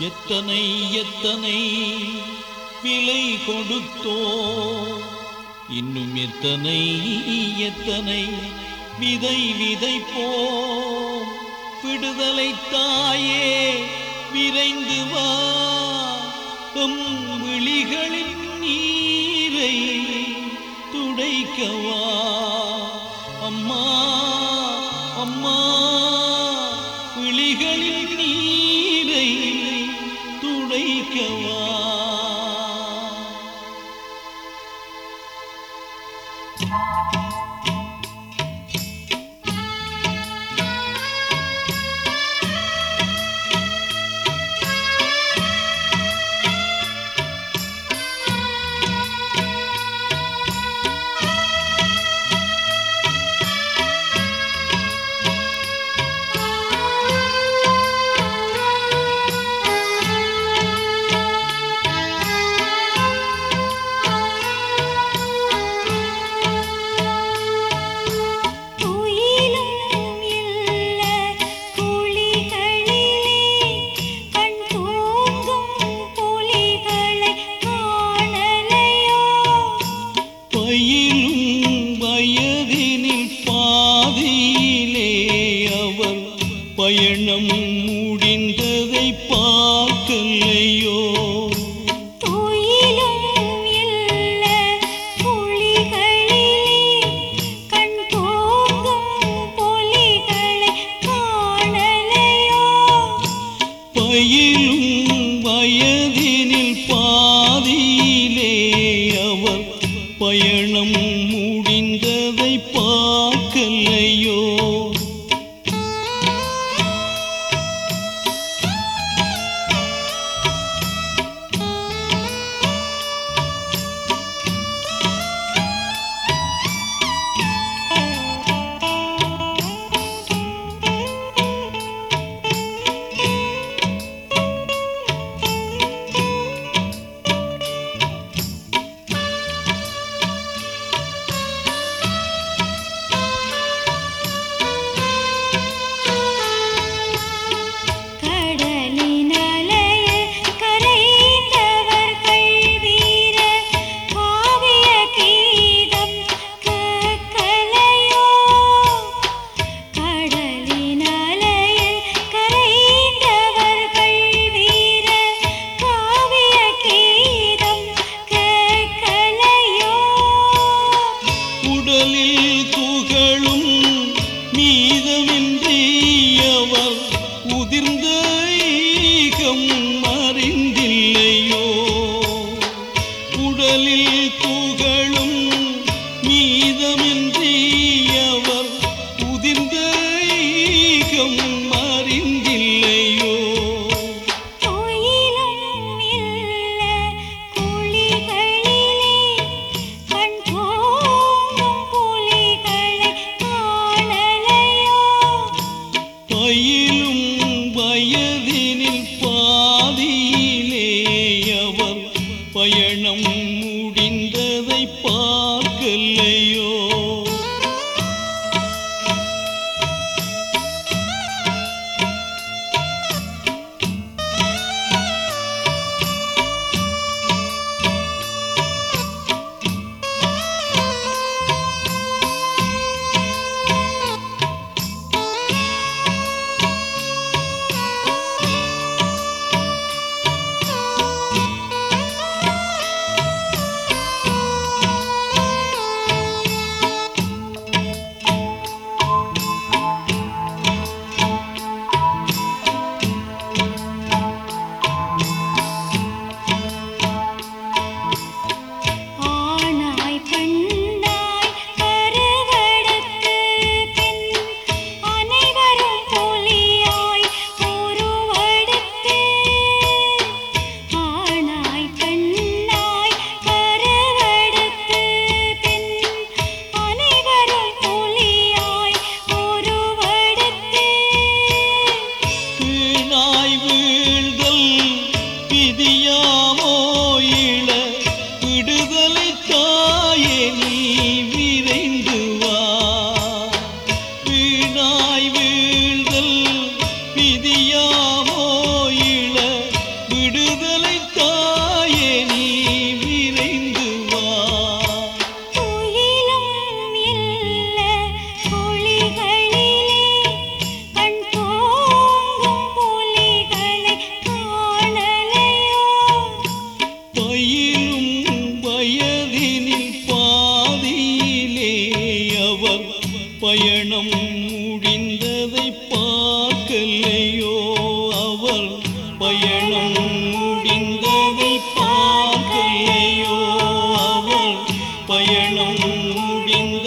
எத்தனை எத்தனை விலை கொடுத்தோ? இன்னும் எத்தனை எத்தனை விதை விதைப்போ விடுதலை தாயே விரைந்து வா. எம் விழிகளின் நீரை துடைக்கவா. அம்மா அம்மா. துடைக்கவா துயிலும் பயணம் புகழில் துகளும் மீதமின்றி அவர் உதிர்ந்த ஈகம் அறிந்தில்லையோ? உடலில் துகள் மனம் முடிந்ததை பார்க்கலையோ அவர்? பயணம் முடிந்ததை பார்க்கலையோ அவர்? பயணம் முடிந்த